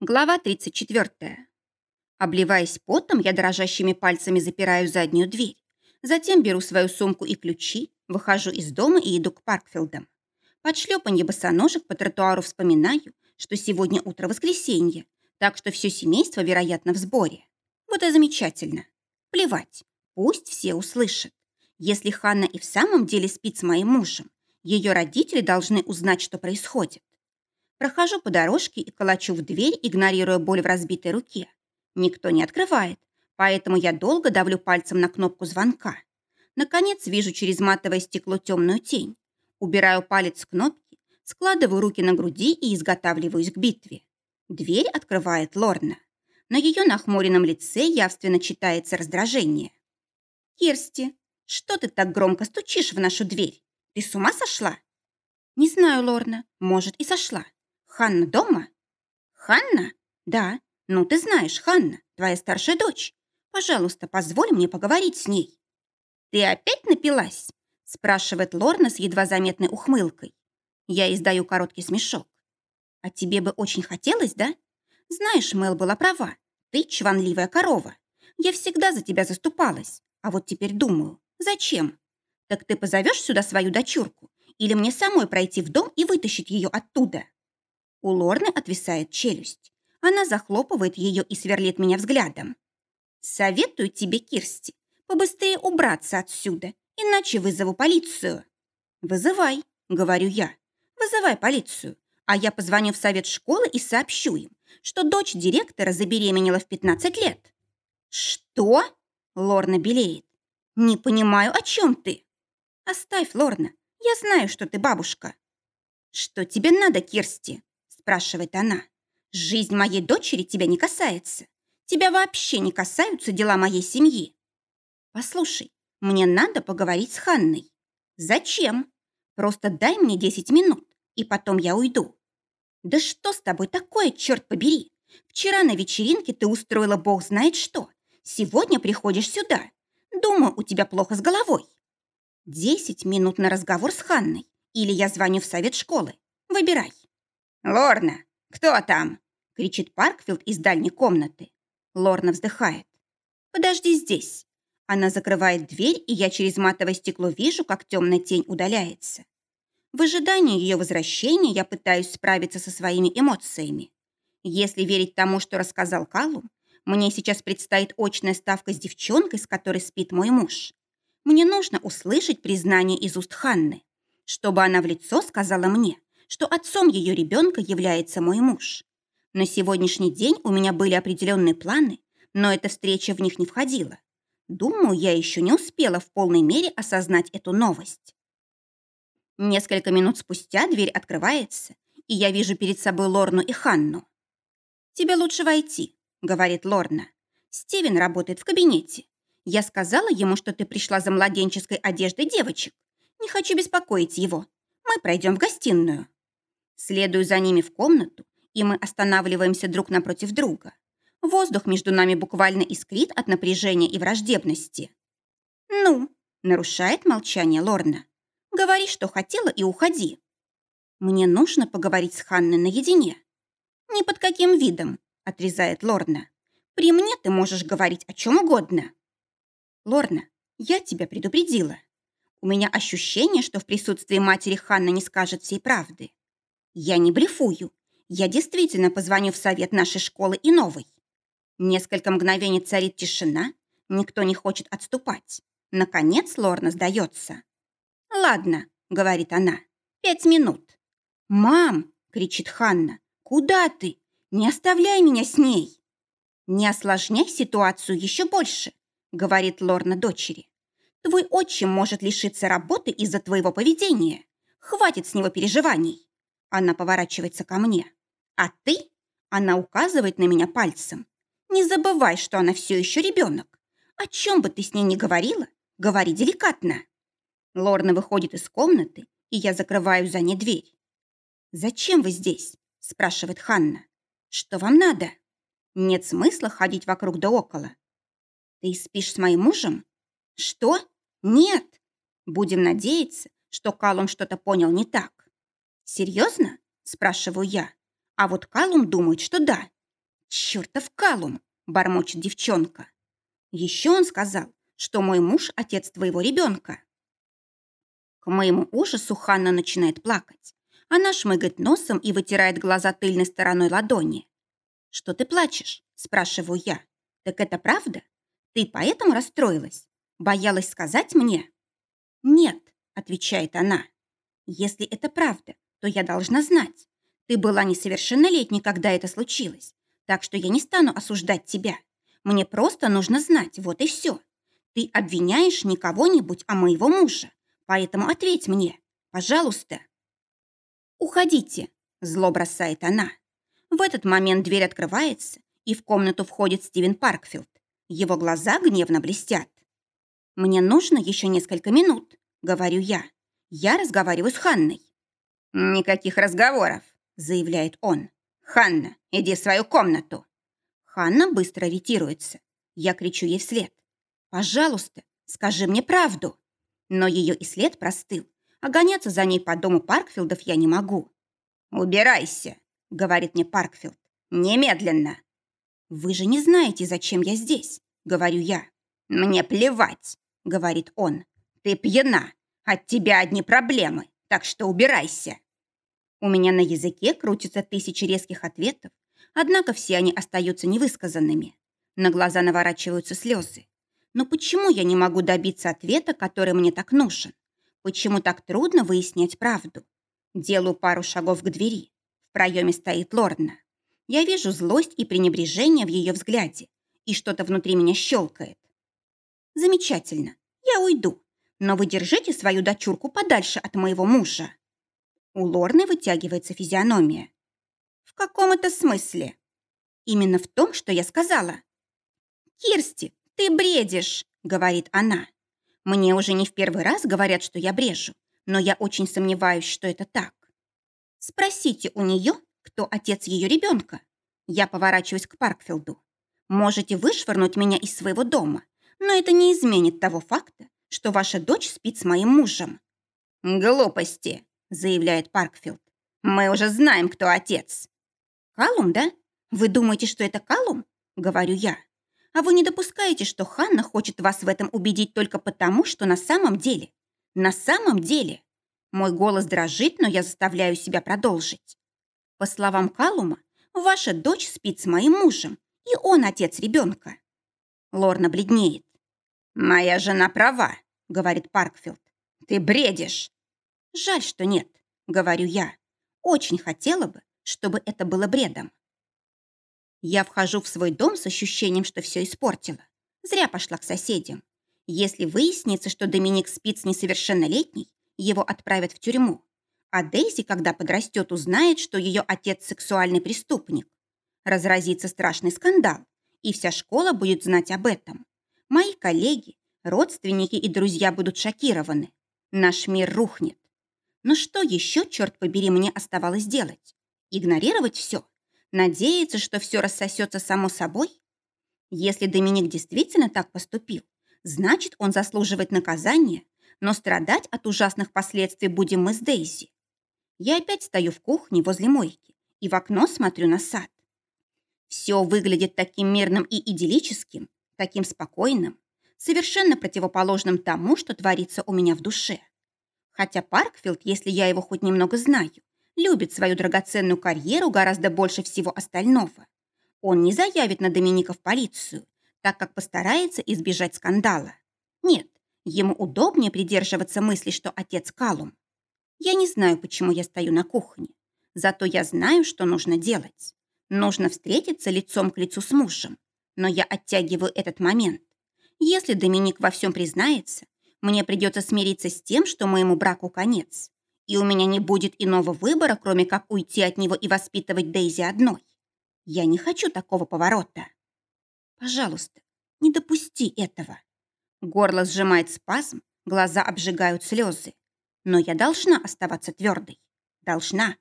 Глава 34. Обливаясь потом, я дрожащими пальцами запираю заднюю дверь. Затем беру свою сумку и ключи, выхожу из дома и иду к Паркфилдам. Под шлепанье босоножек по тротуару вспоминаю, что сегодня утро воскресенье, так что все семейство, вероятно, в сборе. Вот и замечательно. Плевать, пусть все услышат. Если Ханна и в самом деле спит с моим мужем, ее родители должны узнать, что происходит. Прохожу по дорожке и колочу в дверь, игнорируя боль в разбитой руке. Никто не открывает, поэтому я долго давлю пальцем на кнопку звонка. Наконец вижу через матовое стекло темную тень. Убираю палец с кнопки, складываю руки на груди и изготавливаюсь к битве. Дверь открывает Лорна. На ее нахмуренном лице явственно читается раздражение. «Кирсти, что ты так громко стучишь в нашу дверь? Ты с ума сошла?» «Не знаю, Лорна. Может, и сошла. Ханна дома?» «Ханна? Да. Ну, ты знаешь, Ханна, твоя старшая дочь. Пожалуйста, позволь мне поговорить с ней». «Ты опять напилась?» спрашивает Лорна с едва заметной ухмылкой. Я издаю короткий смешок. «А тебе бы очень хотелось, да? Знаешь, Мэл была права. Ты чванливая корова. Я всегда за тебя заступалась. А вот теперь думаю, зачем? Так ты позовешь сюда свою дочурку? Или мне самой пройти в дом и вытащить ее оттуда?» У Лорны отвисает челюсть. Она захлопывает ее и сверлит меня взглядом. «Советую тебе, Кирсти, побыстрее убраться отсюда, иначе вызову полицию». «Вызывай», — говорю я. «Вызывай полицию, а я позвоню в совет школы и сообщу им, что дочь директора забеременела в 15 лет». «Что?» — Лорна белеет. «Не понимаю, о чем ты?» «Оставь, Лорна, я знаю, что ты бабушка». «Что тебе надо, Кирсти?» Спрашивает она. «Жизнь моей дочери тебя не касается. Тебя вообще не касаются дела моей семьи. Послушай, мне надо поговорить с Ханной. Зачем? Просто дай мне 10 минут, и потом я уйду. Да что с тобой такое, черт побери? Вчера на вечеринке ты устроила бог знает что. Сегодня приходишь сюда. Думаю, у тебя плохо с головой. Десять минут на разговор с Ханной. Или я звоню в совет школы. Выбирай. «Лорна, кто там?» — кричит Паркфилд из дальней комнаты. Лорна вздыхает. «Подожди здесь». Она закрывает дверь, и я через матовое стекло вижу, как темная тень удаляется. В ожидании ее возвращения я пытаюсь справиться со своими эмоциями. Если верить тому, что рассказал Калум, мне сейчас предстоит очная ставка с девчонкой, с которой спит мой муж. Мне нужно услышать признание из уст Ханны, чтобы она в лицо сказала мне, что отцом ее ребенка является мой муж. На сегодняшний день у меня были определенные планы, но эта встреча в них не входила. Думаю, я еще не успела в полной мере осознать эту новость. Несколько минут спустя дверь открывается, и я вижу перед собой Лорну и Ханну. «Тебе лучше войти», — говорит Лорна. «Стивен работает в кабинете. Я сказала ему, что ты пришла за младенческой одеждой девочек. Не хочу беспокоить его. Мы пройдем в гостиную». Следую за ними в комнату, и мы останавливаемся друг напротив друга. Воздух между нами буквально искрит от напряжения и враждебности. «Ну», — нарушает молчание Лорна, — «говори, что хотела, и уходи». «Мне нужно поговорить с Ханной наедине». «Ни под каким видом», — отрезает Лорна. «При мне ты можешь говорить о чем угодно». «Лорна, я тебя предупредила. У меня ощущение, что в присутствии матери Ханна не скажет всей правды. Я не блефую. Я действительно позвоню в совет нашей школы и новой. Несколько мгновений царит тишина. Никто не хочет отступать. Наконец Лорна сдается. «Ладно», — говорит она, — «пять минут». «Мам!» — кричит Ханна. «Куда ты? Не оставляй меня с ней!» «Не осложняй ситуацию еще больше», — говорит Лорна дочери. «Твой отчим может лишиться работы из-за твоего поведения. Хватит с него переживаний. Она поворачивается ко мне. «А ты?» Она указывает на меня пальцем. «Не забывай, что она все еще ребенок. О чем бы ты с ней ни говорила, говори деликатно». Лорна выходит из комнаты, и я закрываю за ней дверь. «Зачем вы здесь?» – спрашивает Ханна. «Что вам надо?» Нет смысла ходить вокруг да около. «Ты спишь с моим мужем?» «Что? Нет!» Будем надеяться, что Калум что-то понял не так. «Серьезно?» – спрашиваю я. А вот Калум думает, что да. «Чертов Калум!» – бормочет девчонка. Еще он сказал, что мой муж – отец твоего ребенка. К моему ужасу Ханна начинает плакать. Она шмыгает носом и вытирает глаза тыльной стороной ладони. «Что ты плачешь?» – спрашиваю я. «Так это правда? Ты поэтому расстроилась? Боялась сказать мне?» «Нет», – отвечает она. «Если это правда, то я должна знать. Ты была несовершеннолетней, когда это случилось, так что я не стану осуждать тебя. Мне просто нужно знать, вот и все. Ты обвиняешь не кого-нибудь, а моего мужа, поэтому ответь мне, пожалуйста». «Уходите», – зло бросает она. В этот момент дверь открывается, и в комнату входит Стивен Паркфилд. Его глаза гневно блестят. «Мне нужно еще несколько минут», — говорю я. «Я разговариваю с Ханной». «Никаких разговоров», — заявляет он. «Ханна, иди в свою комнату». Ханна быстро ретируется. Я кричу ей вслед. «Пожалуйста, скажи мне правду». Но ее и след простыл, а гоняться за ней по дому Паркфилдов я не могу. «Убирайся», — говорит мне Паркфилд. «Немедленно!» «Вы же не знаете, зачем я здесь», — говорю я. «Мне плевать», — говорит он. «Ты пьяна. От тебя одни проблемы, так что убирайся». У меня на языке крутятся тысячи резких ответов, однако все они остаются невысказанными. На глаза наворачиваются слезы. Но почему я не могу добиться ответа, который мне так нужен? Почему так трудно выяснять правду? Делаю пару шагов к двери. В проеме стоит Лорна. Я вижу злость и пренебрежение в ее взгляде, и что-то внутри меня щелкает. Замечательно, я уйду, но вы держите свою дочурку подальше от моего мужа. У Лорны вытягивается физиономия. В каком это смысле? Именно в том, что я сказала. Кирсти, ты бредишь, говорит она. Мне уже не в первый раз говорят, что я брежу, но я очень сомневаюсь, что это так. Спросите у нее, кто отец ее ребенка. Я поворачиваюсь к Паркфилду. Можете вышвырнуть меня из своего дома, но это не изменит того факта, что ваша дочь спит с моим мужем. «Глупости», — заявляет Паркфилд. «Мы уже знаем, кто отец». «Калум, да? Вы думаете, что это Калум?» — говорю я. «А вы не допускаете, что Ханна хочет вас в этом убедить только потому, что на самом деле, на самом деле...» Мой голос дрожит, но я заставляю себя продолжить. По словам Калума, ваша дочь спит с моим мужем, и он отец ребенка. Лорна бледнеет. «Моя жена права», — говорит Паркфилд. «Ты бредишь». «Жаль, что нет», — говорю я. «Очень хотела бы, чтобы это было бредом». Я вхожу в свой дом с ощущением, что все испортила. Зря пошла к соседям. Если выяснится, что Доминик спит с несовершеннолетней, его отправят в тюрьму. А Дейзи, когда подрастет, узнает, что ее отец сексуальный преступник. Разразится страшный скандал, и вся школа будет знать об этом. Мои коллеги, родственники и друзья будут шокированы. Наш мир рухнет. Но что еще, черт побери, мне оставалось делать? Игнорировать все? Надеяться, что все рассосется само собой? Если Доминик действительно так поступил, значит, он заслуживает наказания, но страдать от ужасных последствий будем мы с Дейзи. Я опять стою в кухне возле мойки и в окно смотрю на сад. Все выглядит таким мирным и идиллическим, таким спокойным, совершенно противоположным тому, что творится у меня в душе. Хотя Паркфилд, если я его хоть немного знаю, любит свою драгоценную карьеру гораздо больше всего остального. Он не заявит на Доминика в полицию, так как постарается избежать скандала. Нет, ему удобнее придерживаться мысли, что отец Калум. Я не знаю, почему я стою на кухне. Зато я знаю, что нужно делать. Нужно встретиться лицом к лицу с мужем. Но я оттягиваю этот момент. Если Доминик во всем признается, мне придется смириться с тем, что моему браку конец. И у меня не будет иного выбора, кроме как уйти от него и воспитывать Дейзи одной. Я не хочу такого поворота. Пожалуйста, не допусти этого. Горло сжимает спазм, глаза обжигают слезы. Но я должна оставаться твердой. Должна.